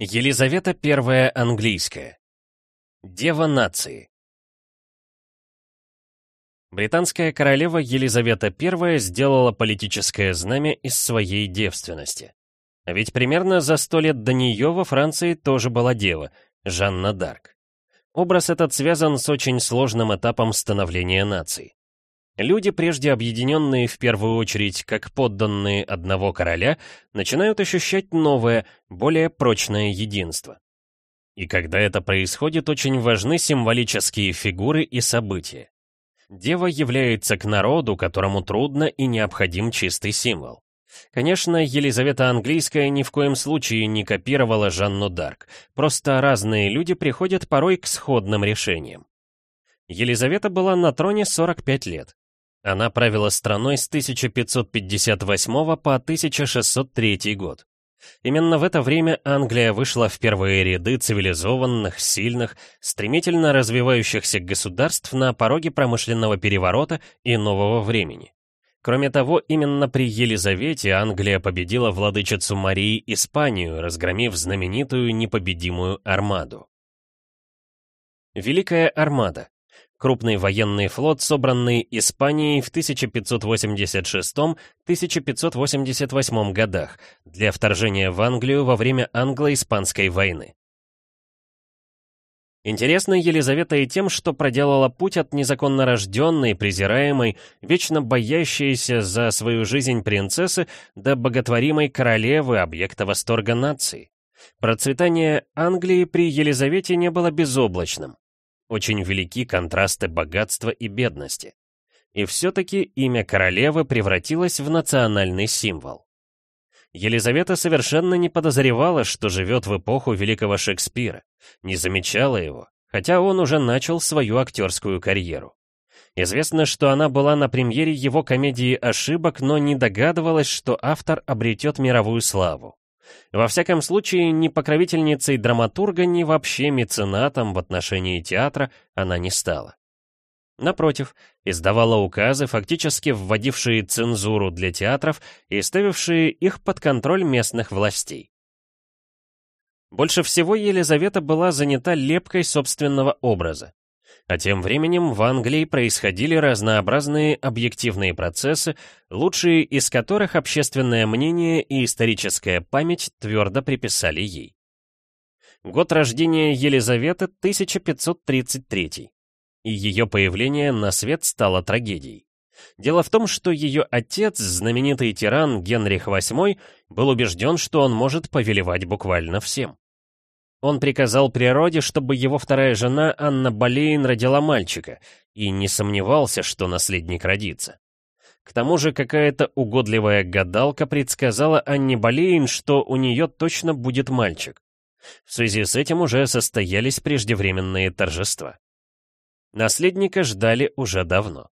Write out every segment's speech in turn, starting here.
Елизавета I английская. Дева нации. Британская королева Елизавета I сделала политическое знамя из своей девственности. А ведь примерно за сто лет до нее во Франции тоже была дева, Жанна Дарк. Образ этот связан с очень сложным этапом становления нации. Люди, прежде объединенные в первую очередь как подданные одного короля, начинают ощущать новое, более прочное единство. И когда это происходит, очень важны символические фигуры и события. Дева является к народу, которому трудно и необходим чистый символ. Конечно, Елизавета Английская ни в коем случае не копировала Жанну Дарк, просто разные люди приходят порой к сходным решениям. Елизавета была на троне 45 лет. Она правила страной с 1558 по 1603 год. Именно в это время Англия вышла в первые ряды цивилизованных, сильных, стремительно развивающихся государств на пороге промышленного переворота и нового времени. Кроме того, именно при Елизавете Англия победила владычицу Марии Испанию, разгромив знаменитую непобедимую армаду. Великая армада крупный военный флот, собранный Испанией в 1586-1588 годах для вторжения в Англию во время англо-испанской войны. Интересна Елизавета и тем, что проделала путь от незаконно рожденной, презираемой, вечно боящейся за свою жизнь принцессы до боготворимой королевы, объекта восторга нации. Процветание Англии при Елизавете не было безоблачным. Очень велики контрасты богатства и бедности. И все-таки имя королевы превратилось в национальный символ. Елизавета совершенно не подозревала, что живет в эпоху великого Шекспира, не замечала его, хотя он уже начал свою актерскую карьеру. Известно, что она была на премьере его комедии «Ошибок», но не догадывалась, что автор обретет мировую славу. Во всяком случае, ни покровительницей драматурга, ни вообще меценатом в отношении театра она не стала. Напротив, издавала указы, фактически вводившие цензуру для театров и ставившие их под контроль местных властей. Больше всего Елизавета была занята лепкой собственного образа. А тем временем в Англии происходили разнообразные объективные процессы, лучшие из которых общественное мнение и историческая память твердо приписали ей. Год рождения Елизаветы 1533, и ее появление на свет стало трагедией. Дело в том, что ее отец, знаменитый тиран Генрих VIII, был убежден, что он может повелевать буквально всем. Он приказал природе, чтобы его вторая жена Анна Болейн родила мальчика, и не сомневался, что наследник родится. К тому же какая-то угодливая гадалка предсказала Анне Болейн, что у нее точно будет мальчик. В связи с этим уже состоялись преждевременные торжества. Наследника ждали уже давно.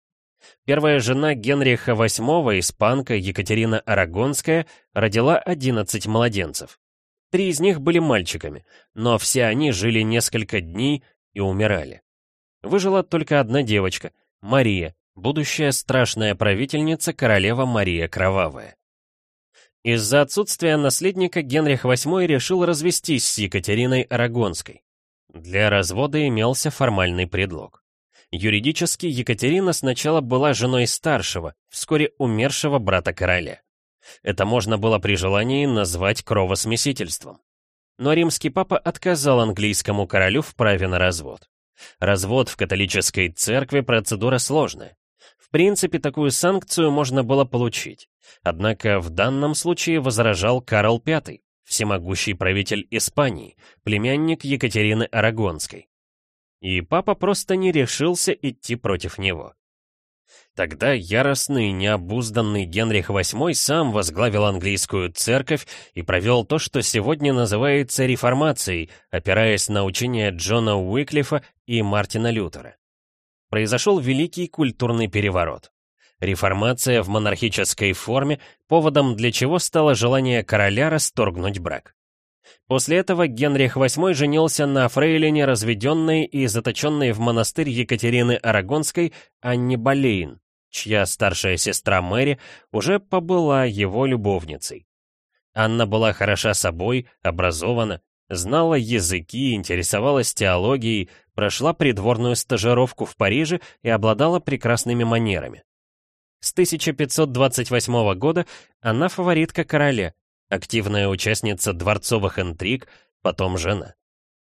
Первая жена Генриха VIII, испанка Екатерина Арагонская, родила 11 младенцев. Три из них были мальчиками, но все они жили несколько дней и умирали. Выжила только одна девочка, Мария, будущая страшная правительница королева Мария Кровавая. Из-за отсутствия наследника Генрих VIII решил развестись с Екатериной Арагонской. Для развода имелся формальный предлог. Юридически Екатерина сначала была женой старшего, вскоре умершего брата короля. Это можно было при желании назвать кровосмесительством. Но римский папа отказал английскому королю в праве на развод. Развод в католической церкви процедура сложная. В принципе, такую санкцию можно было получить. Однако в данном случае возражал Карл V, всемогущий правитель Испании, племянник Екатерины Арагонской. И папа просто не решился идти против него. Тогда яростный, необузданный Генрих VIII сам возглавил английскую церковь и провел то, что сегодня называется реформацией, опираясь на учения Джона Уиклифа и Мартина Лютера. Произошел великий культурный переворот. Реформация в монархической форме, поводом для чего стало желание короля расторгнуть брак. После этого Генрих VIII женился на фрейлине, разведенной и заточенной в монастырь Екатерины Арагонской Анне Болейн, чья старшая сестра Мэри уже побыла его любовницей. Анна была хороша собой, образована, Знала языки, интересовалась теологией, прошла придворную стажировку в Париже и обладала прекрасными манерами. С 1528 года она фаворитка короля, активная участница дворцовых интриг, потом жена.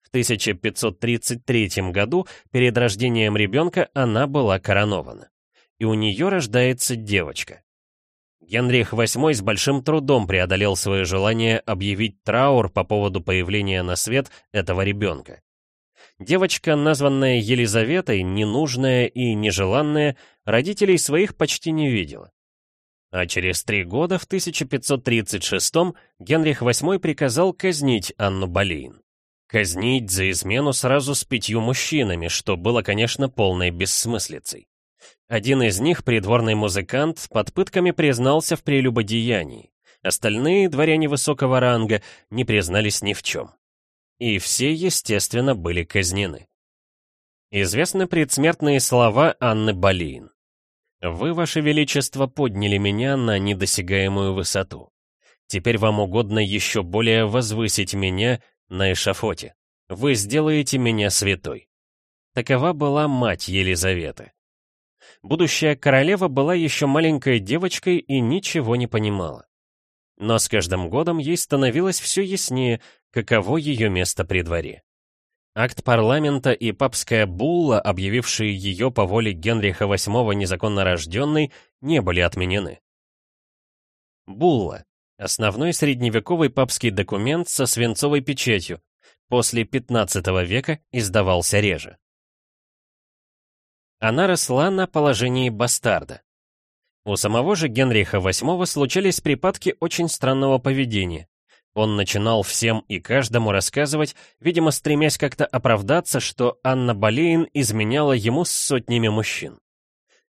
В 1533 году, перед рождением ребенка, она была коронована. И у нее рождается девочка. Генрих VIII с большим трудом преодолел свое желание объявить траур по поводу появления на свет этого ребенка. Девочка, названная Елизаветой, ненужная и нежеланная, родителей своих почти не видела. А через три года, в 1536 Генрих VIII приказал казнить Анну Болейн. Казнить за измену сразу с пятью мужчинами, что было, конечно, полной бессмыслицей. Один из них, придворный музыкант, под пытками признался в прелюбодеянии. Остальные, дворяне высокого ранга, не признались ни в чем. И все, естественно, были казнены. Известны предсмертные слова Анны Болейн. «Вы, Ваше Величество, подняли меня на недосягаемую высоту. Теперь вам угодно еще более возвысить меня на эшафоте. Вы сделаете меня святой». Такова была мать Елизаветы. Будущая королева была еще маленькой девочкой и ничего не понимала. Но с каждым годом ей становилось все яснее, каково ее место при дворе. Акт парламента и папская булла, объявившие ее по воле Генриха VIII незаконно рожденной, не были отменены. Булла — основной средневековый папский документ со свинцовой печатью, после XV века издавался реже. Она росла на положении бастарда. У самого же Генриха VIII случались припадки очень странного поведения. Он начинал всем и каждому рассказывать, видимо, стремясь как-то оправдаться, что Анна Болейн изменяла ему с сотнями мужчин.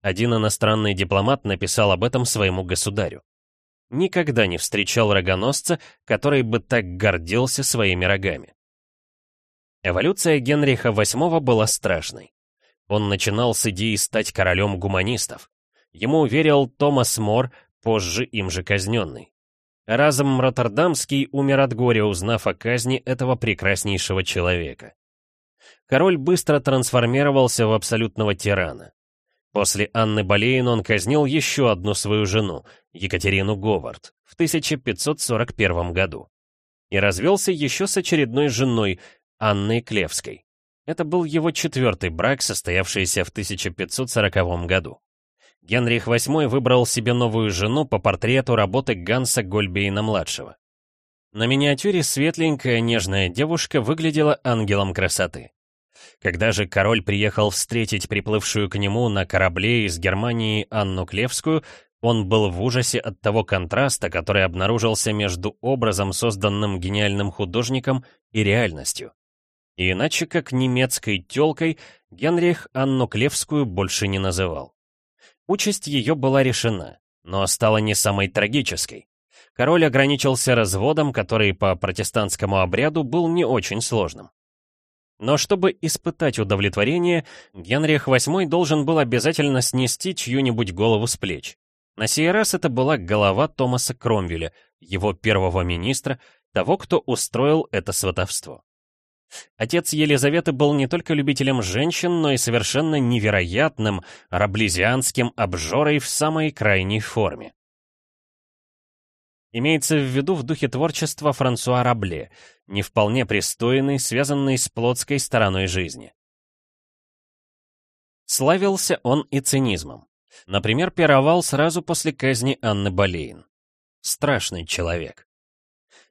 Один иностранный дипломат написал об этом своему государю. Никогда не встречал рогоносца, который бы так гордился своими рогами. Эволюция Генриха VIII была страшной. Он начинал с идеи стать королем гуманистов. Ему верил Томас Мор, позже им же казненный. Разом Роттердамский умер от горя, узнав о казни этого прекраснейшего человека. Король быстро трансформировался в абсолютного тирана. После Анны Болейн он казнил еще одну свою жену, Екатерину Говард, в 1541 году. И развелся еще с очередной женой, Анной Клевской. Это был его четвертый брак, состоявшийся в 1540 году. Генрих VIII выбрал себе новую жену по портрету работы Ганса Гольбейна-младшего. На миниатюре светленькая нежная девушка выглядела ангелом красоты. Когда же король приехал встретить приплывшую к нему на корабле из Германии Анну Клевскую, он был в ужасе от того контраста, который обнаружился между образом, созданным гениальным художником, и реальностью. Иначе как немецкой тёлкой Генрих Анну Клевскую больше не называл. Участь ее была решена, но стала не самой трагической. Король ограничился разводом, который по протестантскому обряду был не очень сложным. Но чтобы испытать удовлетворение, Генрих VIII должен был обязательно снести чью-нибудь голову с плеч. На сей раз это была голова Томаса Кромвеля, его первого министра, того, кто устроил это сватовство. Отец Елизаветы был не только любителем женщин, но и совершенно невероятным раблезианским обжорой в самой крайней форме. Имеется в виду в духе творчества Франсуа Рабле, не вполне пристойный, связанный с плотской стороной жизни. Славился он и цинизмом. Например, пировал сразу после казни Анны Болейн. Страшный человек.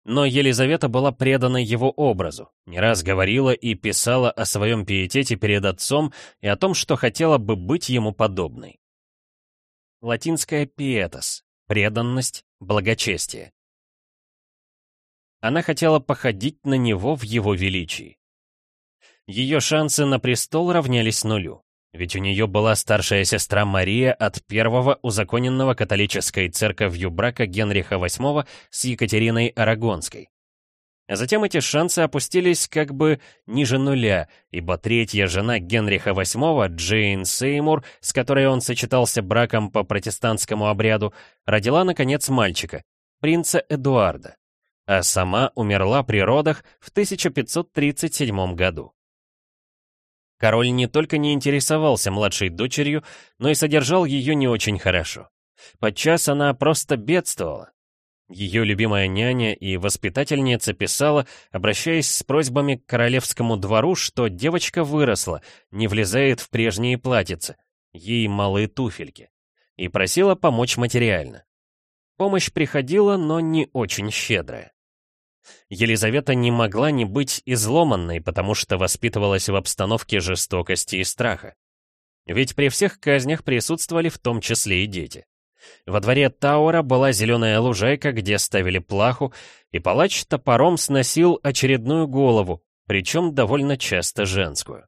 Но Елизавета была предана его образу, не раз говорила и писала о своем пиетете перед отцом и о том, что хотела бы быть ему подобной. Латинская «пиетас» — преданность, благочестие. Она хотела походить на него в его величии. Ее шансы на престол равнялись нулю. Ведь у нее была старшая сестра Мария от первого узаконенного католической церковью брака Генриха VIII с Екатериной Арагонской. А затем эти шансы опустились как бы ниже нуля, ибо третья жена Генриха VIII, Джейн Сеймур, с которой он сочетался браком по протестантскому обряду, родила, наконец, мальчика, принца Эдуарда. а сама умерла при родах в 1537 году. Король не только не интересовался младшей дочерью, но и содержал ее не очень хорошо. Подчас она просто бедствовала. Ее любимая няня и воспитательница писала, обращаясь с просьбами к королевскому двору, что девочка выросла, не влезает в прежние платьицы, ей малые туфельки, и просила помочь материально. Помощь приходила, но не очень щедрая. Елизавета не могла не быть изломанной, потому что воспитывалась в обстановке жестокости и страха. Ведь при всех казнях присутствовали в том числе и дети. Во дворе Тауэра была зеленая лужайка, где ставили плаху, и палач топором сносил очередную голову, причем довольно часто женскую.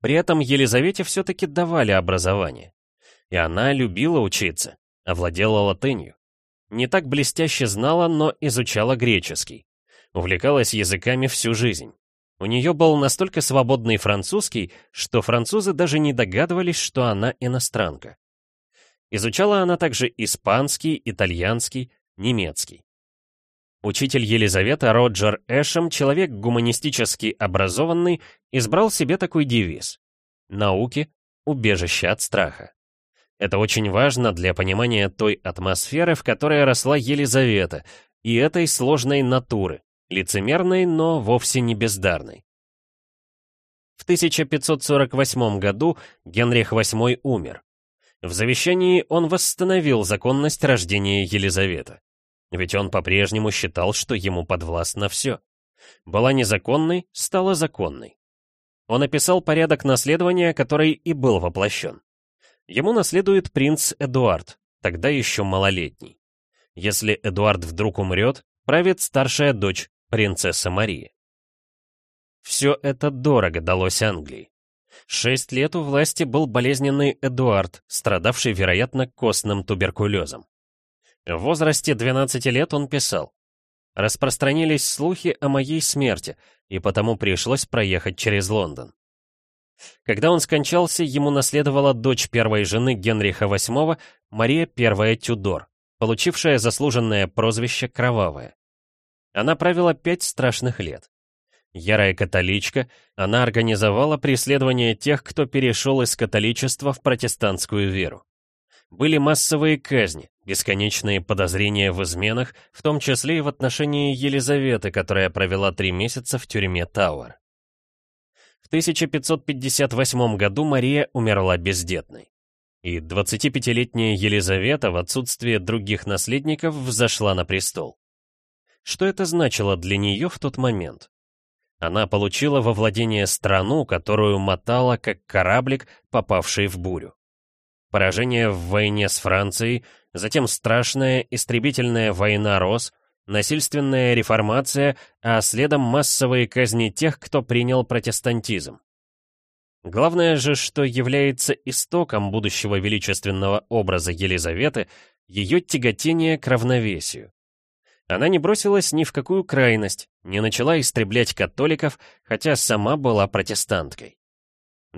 При этом Елизавете все-таки давали образование. И она любила учиться, овладела латынью. Не так блестяще знала, но изучала греческий. Увлекалась языками всю жизнь. У нее был настолько свободный французский, что французы даже не догадывались, что она иностранка. Изучала она также испанский, итальянский, немецкий. Учитель Елизавета Роджер Эшем, человек гуманистически образованный, избрал себе такой девиз «Науки – убежище от страха». Это очень важно для понимания той атмосферы, в которой росла Елизавета, и этой сложной натуры, лицемерной, но вовсе не бездарной. В 1548 году Генрих VIII умер. В завещании он восстановил законность рождения Елизаветы. Ведь он по-прежнему считал, что ему подвластно все. Была незаконной, стала законной. Он описал порядок наследования, который и был воплощен. Ему наследует принц Эдуард, тогда еще малолетний. Если Эдуард вдруг умрет, правит старшая дочь, принцесса Мария. Все это дорого далось Англии. Шесть лет у власти был болезненный Эдуард, страдавший, вероятно, костным туберкулезом. В возрасте 12 лет он писал. Распространились слухи о моей смерти, и потому пришлось проехать через Лондон. Когда он скончался, ему наследовала дочь первой жены Генриха VIII, Мария I Тюдор, получившая заслуженное прозвище «Кровавая». Она правила пять страшных лет. Ярая католичка, она организовала преследование тех, кто перешел из католичества в протестантскую веру. Были массовые казни, бесконечные подозрения в изменах, в том числе и в отношении Елизаветы, которая провела три месяца в тюрьме Тауэр. В 1558 году Мария умерла бездетной. И 25-летняя Елизавета в отсутствие других наследников взошла на престол. Что это значило для нее в тот момент? Она получила во владение страну, которую мотала как кораблик, попавший в бурю. Поражение в войне с Францией, затем страшная истребительная война Рос, насильственная реформация, а следом массовые казни тех, кто принял протестантизм. Главное же, что является истоком будущего величественного образа Елизаветы, ее тяготение к равновесию. Она не бросилась ни в какую крайность, не начала истреблять католиков, хотя сама была протестанткой.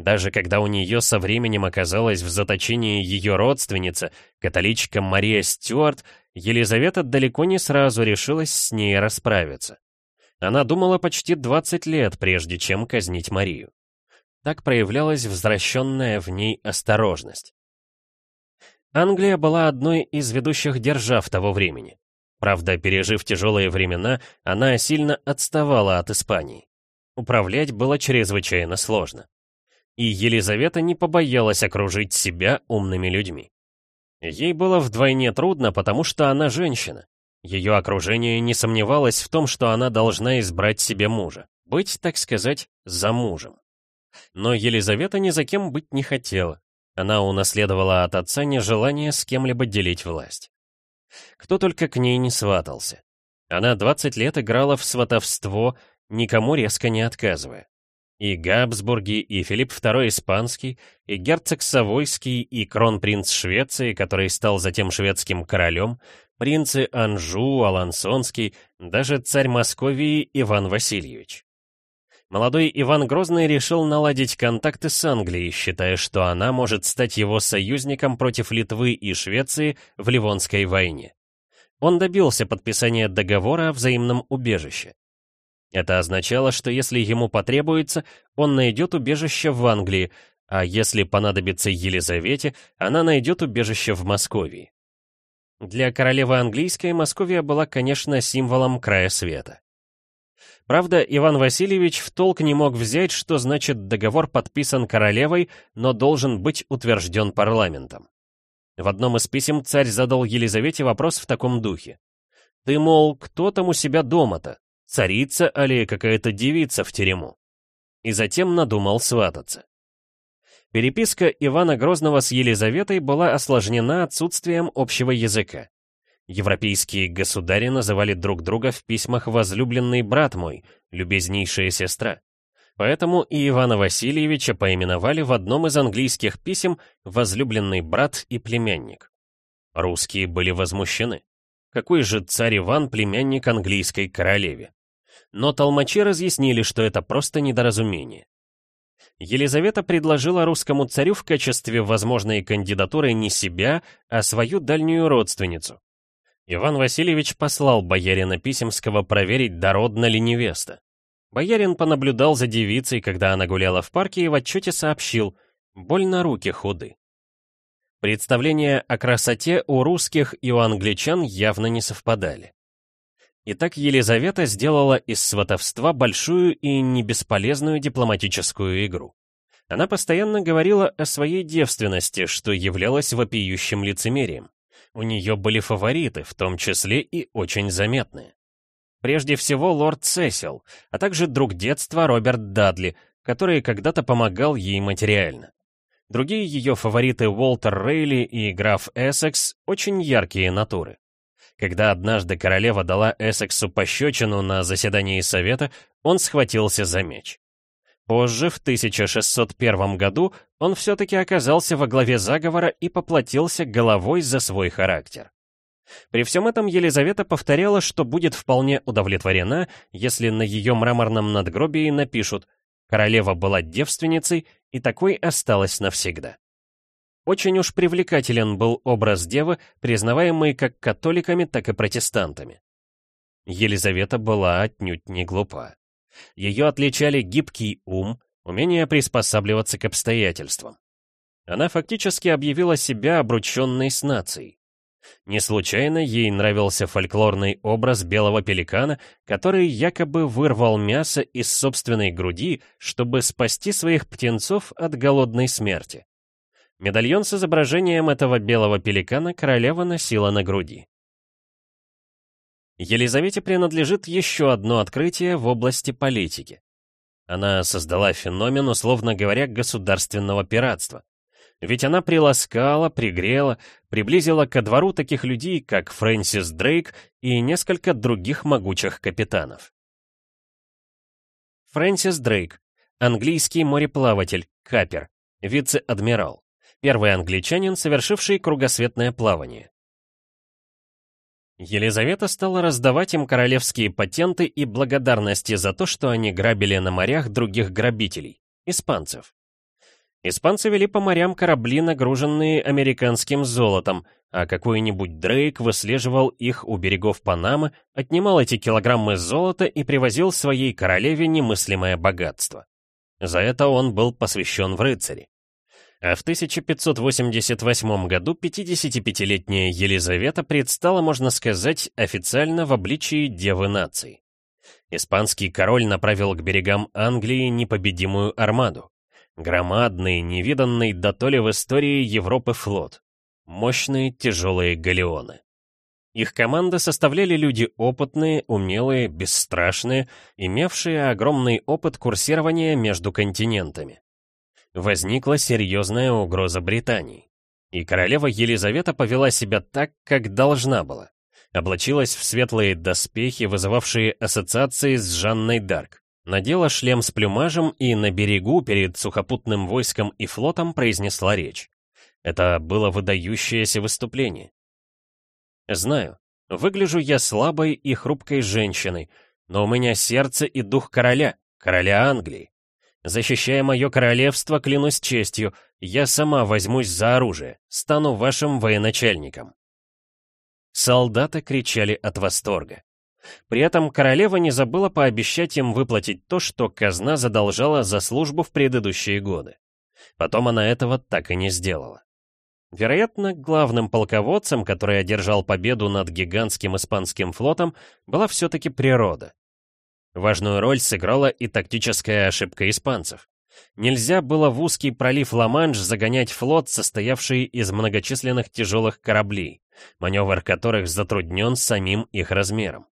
Даже когда у нее со временем оказалась в заточении ее родственница, католичка Мария Стюарт, Елизавета далеко не сразу решилась с ней расправиться. Она думала почти 20 лет, прежде чем казнить Марию. Так проявлялась возвращенная в ней осторожность. Англия была одной из ведущих держав того времени. Правда, пережив тяжелые времена, она сильно отставала от Испании. Управлять было чрезвычайно сложно. И Елизавета не побоялась окружить себя умными людьми. Ей было вдвойне трудно, потому что она женщина. Ее окружение не сомневалось в том, что она должна избрать себе мужа, быть, так сказать, за мужем. Но Елизавета ни за кем быть не хотела. Она унаследовала от отца нежелание с кем-либо делить власть. Кто только к ней не сватался. Она 20 лет играла в сватовство, никому резко не отказывая. И Габсбурги, и Филипп II Испанский, и герцог Савойский, и кронпринц Швеции, который стал затем шведским королем, принцы Анжу, Алансонский, даже царь Московии Иван Васильевич. Молодой Иван Грозный решил наладить контакты с Англией, считая, что она может стать его союзником против Литвы и Швеции в Ливонской войне. он добился подписания договора о взаимном убежище. Это означало, что если ему потребуется, он найдет убежище в Англии, а если понадобится Елизавете, она найдет убежище в Москве. Для королевы английской Московия была, конечно, символом края света. Правда, Иван Васильевич в толк не мог взять, что значит договор подписан королевой, но должен быть утвержден парламентом. В одном из писем царь задал Елизавете вопрос в таком духе. «Ты, мол, кто там у себя дома-то? Царица или какая-то девица в терему?» И затем надумал свататься. Переписка Ивана Грозного с Елизаветой была осложнена отсутствием общего языка. Европейские государи называли друг друга в письмах «возлюбленный брат мой», «любезнейшая сестра». Поэтому и Ивана Васильевича поименовали в одном из английских писем «возлюбленный брат и племянник». Русские были возмущены. Какой же царь Иван племянник английской королеве? Но толмачи разъяснили, что это просто недоразумение. Елизавета предложила русскому царю в качестве возможной кандидатуры не себя, а свою дальнюю родственницу. Иван Васильевич послал боярина Писемского проверить, дородна ли невеста. Боярин понаблюдал за девицей, когда она гуляла в парке, и в отчете сообщил «больно руки худы». Представления о красоте у русских и у англичан явно не совпадали. Итак, Елизавета сделала из сватовства большую и не бесполезную дипломатическую игру. Она постоянно говорила о своей девственности, что являлось вопиющим лицемерием. У нее были фавориты, в том числе и очень заметные. Прежде всего лорд Сесил, а также друг детства Роберт Дадли, который когда-то помогал ей материально. Другие ее фавориты Уолтер Рейли и граф Эссекс очень яркие натуры. Когда однажды королева дала Эссексу пощечину на заседании совета, он схватился за меч. Позже, в 1601 году, он все-таки оказался во главе заговора и поплатился головой за свой характер. При всем этом Елизавета повторяла, что будет вполне удовлетворена, если на ее мраморном надгробии напишут «Королева была девственницей и такой осталась навсегда». Очень уж привлекателен был образ девы, признаваемый как католиками, так и протестантами. Елизавета была отнюдь не глупа. Ее отличали гибкий ум, умение приспосабливаться к обстоятельствам. Она фактически объявила себя обрученной с нацией. Не случайно ей нравился фольклорный образ белого пеликана, который якобы вырвал мясо из собственной груди, чтобы спасти своих птенцов от голодной смерти. Медальон с изображением этого белого пеликана королева носила на груди. Елизавете принадлежит еще одно открытие в области политики. Она создала феномен, условно говоря, государственного пиратства. Ведь она приласкала, пригрела, приблизила ко двору таких людей, как Фрэнсис Дрейк и несколько других могучих капитанов. Фрэнсис Дрейк, английский мореплаватель, капер, вице-адмирал, первый англичанин, совершивший кругосветное плавание. Елизавета стала раздавать им королевские патенты и благодарности за то, что они грабили на морях других грабителей, испанцев. Испанцы вели по морям корабли, нагруженные американским золотом, а какой-нибудь Дрейк выслеживал их у берегов Панамы, отнимал эти килограммы золота и привозил своей королеве немыслимое богатство. За это он был посвящен в рыцари. А в 1588 году 55-летняя Елизавета предстала, можно сказать, официально в обличии Девы наций. Испанский король направил к берегам Англии непобедимую армаду. Громадный, невиданный дотоле в истории Европы флот. Мощные тяжелые галеоны. Их команды составляли люди опытные, умелые, бесстрашные, имевшие огромный опыт курсирования между континентами. Возникла серьезная угроза Британии. И королева Елизавета повела себя так, как должна была. Облачилась в светлые доспехи, вызывавшие ассоциации с Жанной Дарк надела шлем с плюмажем и на берегу перед сухопутным войском и флотом произнесла речь. Это было выдающееся выступление. Знаю, выгляжу я слабой и хрупкой женщиной, но у меня сердце и дух короля, короля Англии. Защищая мое королевство, клянусь честью, я сама возьмусь за оружие, стану вашим военачальником. солдаты кричали от восторга. При этом королева не забыла пообещать им выплатить то, что казна задолжала за службу в предыдущие годы. Потом она этого так и не сделала. Вероятно, главным полководцем, который одержал победу над гигантским испанским флотом, была все-таки природа. Важную роль сыграла и тактическая ошибка испанцев. Нельзя было в узкий пролив Ла-Манш загонять флот, состоявший из многочисленных тяжелых кораблей, маневр которых затруднен самим их размером.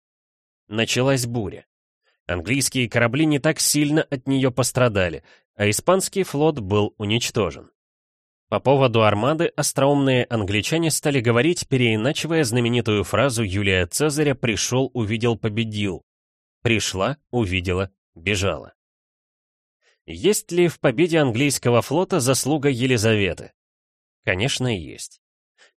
Началась буря. Английские корабли не так сильно от нее пострадали, а испанский флот был уничтожен. По поводу армады остроумные англичане стали говорить, переиначивая знаменитую фразу Юлия Цезаря «пришел, увидел, победил». Пришла, увидела, бежала. Есть ли в победе английского флота заслуга Елизаветы? Конечно, есть.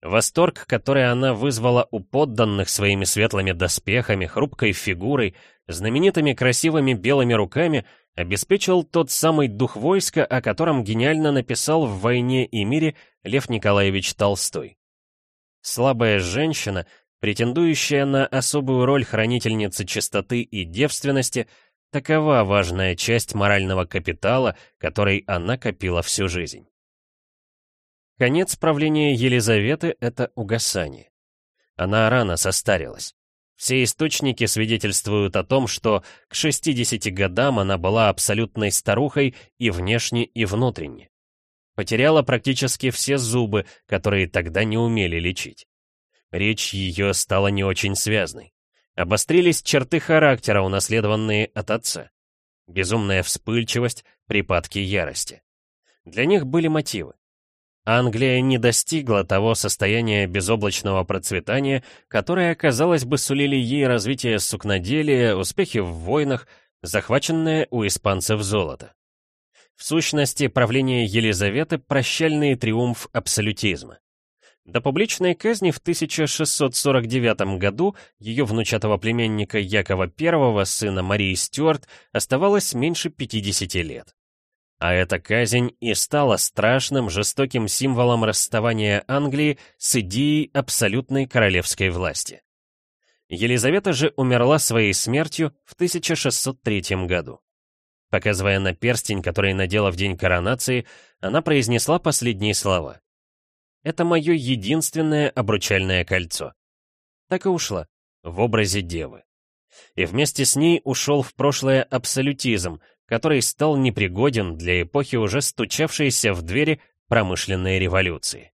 Восторг, который она вызвала у подданных своими светлыми доспехами, хрупкой фигурой, знаменитыми красивыми белыми руками, обеспечил тот самый дух войска, о котором гениально написал в «Войне и мире» Лев Николаевич Толстой. Слабая женщина, претендующая на особую роль хранительницы чистоты и девственности, такова важная часть морального капитала, который она копила всю жизнь. Конец правления Елизаветы — это угасание. Она рано состарилась. Все источники свидетельствуют о том, что к 60 годам она была абсолютной старухой и внешне, и внутренне. Потеряла практически все зубы, которые тогда не умели лечить. Речь ее стала не очень связной. Обострились черты характера, унаследованные от отца. Безумная вспыльчивость, припадки ярости. Для них были мотивы. Англия не достигла того состояния безоблачного процветания, которое, казалось бы, сулили ей развитие сукноделия, успехи в войнах, захваченное у испанцев золото. В сущности, правление Елизаветы – прощальный триумф абсолютизма. До публичной казни в 1649 году ее внучатого племенника Якова I, сына Марии Стюарт, оставалось меньше 50 лет. А эта казнь и стала страшным, жестоким символом расставания Англии с идеей абсолютной королевской власти. Елизавета же умерла своей смертью в 1603 году. Показывая на перстень, который надела в день коронации, она произнесла последние слова. «Это мое единственное обручальное кольцо». Так и ушла, в образе девы. И вместе с ней ушел в прошлое абсолютизм, который стал непригоден для эпохи уже стучавшейся в двери промышленной революции.